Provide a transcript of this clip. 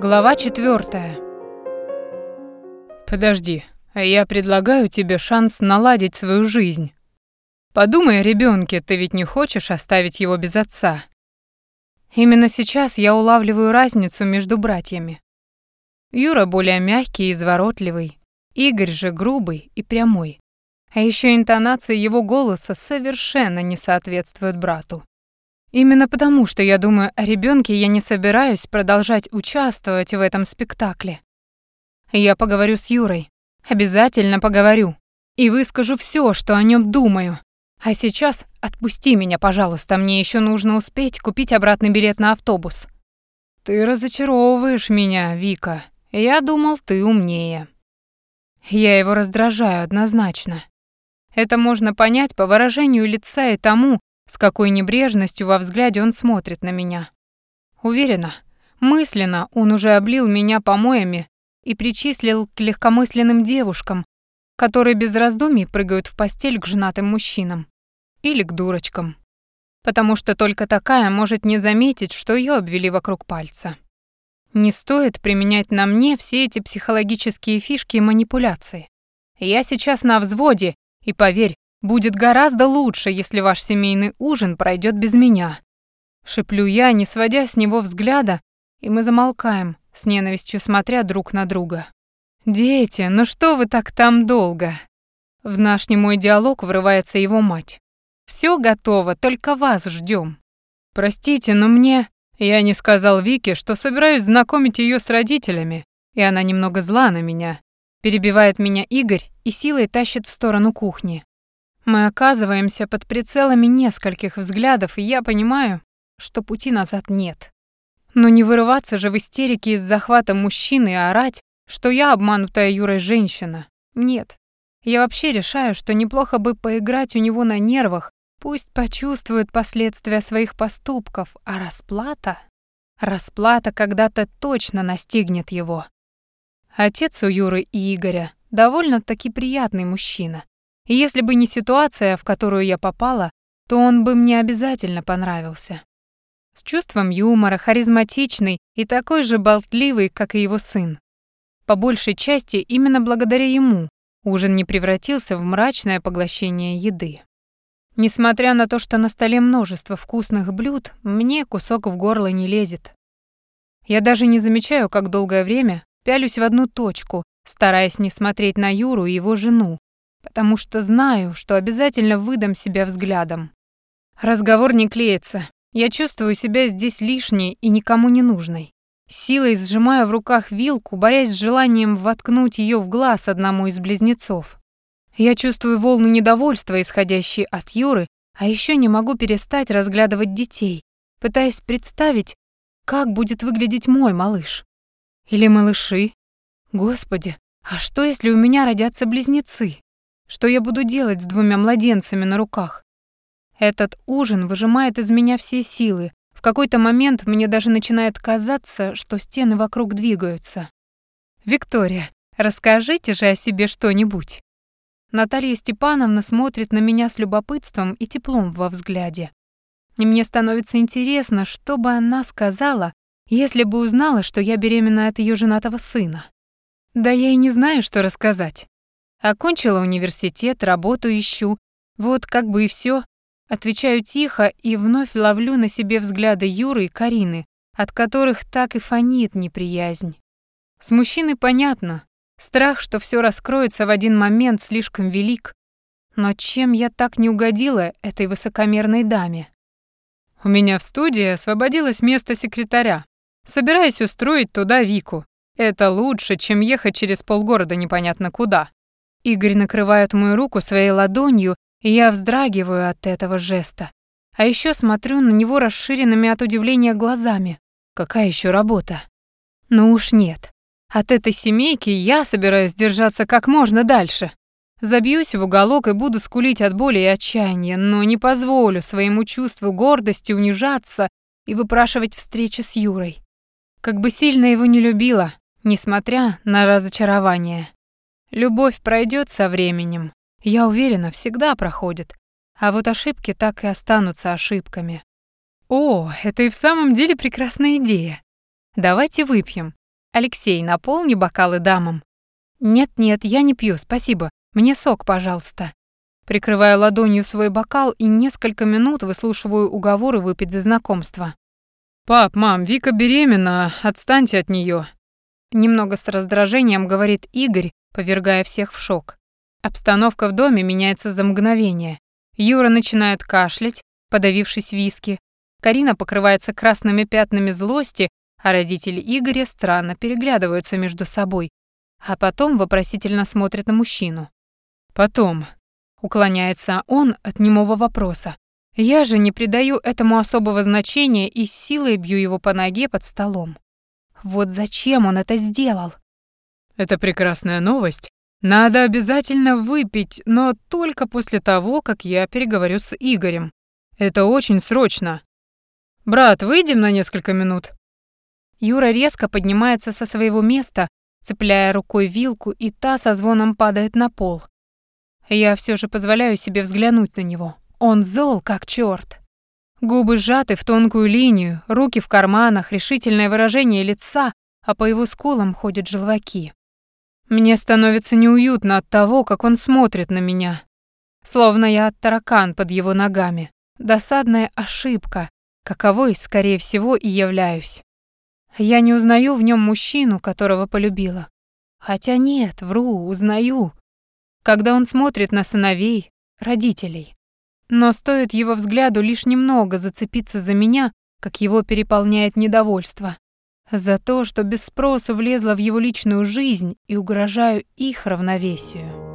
Глава четвертая. Подожди, я предлагаю тебе шанс наладить свою жизнь. Подумай о ребенке, ты ведь не хочешь оставить его без отца. Именно сейчас я улавливаю разницу между братьями. Юра более мягкий и изворотливый, Игорь же грубый и прямой. А еще интонация его голоса совершенно не соответствует брату. Именно потому, что я думаю о ребенке, я не собираюсь продолжать участвовать в этом спектакле. Я поговорю с Юрой. Обязательно поговорю. И выскажу все, что о нем думаю. А сейчас отпусти меня, пожалуйста, мне еще нужно успеть купить обратный билет на автобус. Ты разочаровываешь меня, Вика. Я думал, ты умнее. Я его раздражаю однозначно. Это можно понять по выражению лица и тому, с какой небрежностью во взгляде он смотрит на меня. Уверена, мысленно он уже облил меня помоями и причислил к легкомысленным девушкам, которые без раздумий прыгают в постель к женатым мужчинам. Или к дурочкам. Потому что только такая может не заметить, что ее обвели вокруг пальца. Не стоит применять на мне все эти психологические фишки и манипуляции. Я сейчас на взводе, и поверь, Будет гораздо лучше, если ваш семейный ужин пройдет без меня. Шеплю я, не сводя с него взгляда, и мы замолкаем, с ненавистью смотря друг на друга. «Дети, ну что вы так там долго?» В наш немой диалог врывается его мать. «Всё готово, только вас ждём». «Простите, но мне...» Я не сказал Вике, что собираюсь знакомить её с родителями, и она немного зла на меня. Перебивает меня Игорь и силой тащит в сторону кухни. Мы оказываемся под прицелами нескольких взглядов, и я понимаю, что пути назад нет. Но не вырываться же в истерике из захвата мужчины и орать, что я обманутая Юрой женщина. Нет. Я вообще решаю, что неплохо бы поиграть у него на нервах, пусть почувствует последствия своих поступков, а расплата... Расплата когда-то точно настигнет его. Отец у Юры и Игоря довольно-таки приятный мужчина. Если бы не ситуация, в которую я попала, то он бы мне обязательно понравился. С чувством юмора, харизматичный и такой же болтливый, как и его сын. По большей части именно благодаря ему ужин не превратился в мрачное поглощение еды. Несмотря на то, что на столе множество вкусных блюд, мне кусок в горло не лезет. Я даже не замечаю, как долгое время пялюсь в одну точку, стараясь не смотреть на Юру и его жену, потому что знаю, что обязательно выдам себя взглядом. Разговор не клеится. Я чувствую себя здесь лишней и никому не нужной. Силой сжимаю в руках вилку, борясь с желанием воткнуть ее в глаз одному из близнецов. Я чувствую волны недовольства, исходящие от Юры, а еще не могу перестать разглядывать детей, пытаясь представить, как будет выглядеть мой малыш. Или малыши. Господи, а что, если у меня родятся близнецы? Что я буду делать с двумя младенцами на руках? Этот ужин выжимает из меня все силы. В какой-то момент мне даже начинает казаться, что стены вокруг двигаются. «Виктория, расскажите же о себе что-нибудь». Наталья Степановна смотрит на меня с любопытством и теплом во взгляде. И мне становится интересно, что бы она сказала, если бы узнала, что я беременна от ее женатого сына. Да я и не знаю, что рассказать. Окончила университет, работу ищу. Вот как бы и все. Отвечаю тихо и вновь ловлю на себе взгляды Юры и Карины, от которых так и фонит неприязнь. С мужчиной понятно. Страх, что все раскроется в один момент, слишком велик. Но чем я так не угодила этой высокомерной даме? У меня в студии освободилось место секретаря. Собираюсь устроить туда Вику. Это лучше, чем ехать через полгорода непонятно куда. Игорь накрывает мою руку своей ладонью, и я вздрагиваю от этого жеста. А еще смотрю на него расширенными от удивления глазами. Какая еще работа? Ну уж нет. От этой семейки я собираюсь держаться как можно дальше. Забьюсь в уголок и буду скулить от боли и отчаяния, но не позволю своему чувству гордости унижаться и выпрашивать встречи с Юрой. Как бы сильно его не любила, несмотря на разочарование. Любовь пройдет со временем. Я уверена, всегда проходит. А вот ошибки так и останутся ошибками. О, это и в самом деле прекрасная идея. Давайте выпьем. Алексей, наполни бокалы дамам. Нет-нет, я не пью, спасибо. Мне сок, пожалуйста. Прикрываю ладонью свой бокал и несколько минут выслушиваю уговоры выпить за знакомство. «Пап, мам, Вика беременна, отстаньте от нее. Немного с раздражением говорит Игорь, повергая всех в шок. Обстановка в доме меняется за мгновение. Юра начинает кашлять, подавившись виски. Карина покрывается красными пятнами злости, а родители Игоря странно переглядываются между собой, а потом вопросительно смотрят на мужчину. «Потом», — уклоняется он от немого вопроса. Я же не придаю этому особого значения и силой бью его по ноге под столом. Вот зачем он это сделал? Это прекрасная новость. Надо обязательно выпить, но только после того, как я переговорю с Игорем. Это очень срочно. Брат, выйдем на несколько минут. Юра резко поднимается со своего места, цепляя рукой вилку, и та со звоном падает на пол. Я все же позволяю себе взглянуть на него. Он зол, как черт. Губы сжаты в тонкую линию, руки в карманах, решительное выражение лица, а по его скулам ходят желваки. Мне становится неуютно от того, как он смотрит на меня. Словно я таракан под его ногами. Досадная ошибка, каковой, скорее всего, и являюсь. Я не узнаю в нем мужчину, которого полюбила. Хотя нет, вру, узнаю. Когда он смотрит на сыновей, родителей. Но стоит его взгляду лишь немного зацепиться за меня, как его переполняет недовольство. За то, что без спроса влезла в его личную жизнь и угрожаю их равновесию.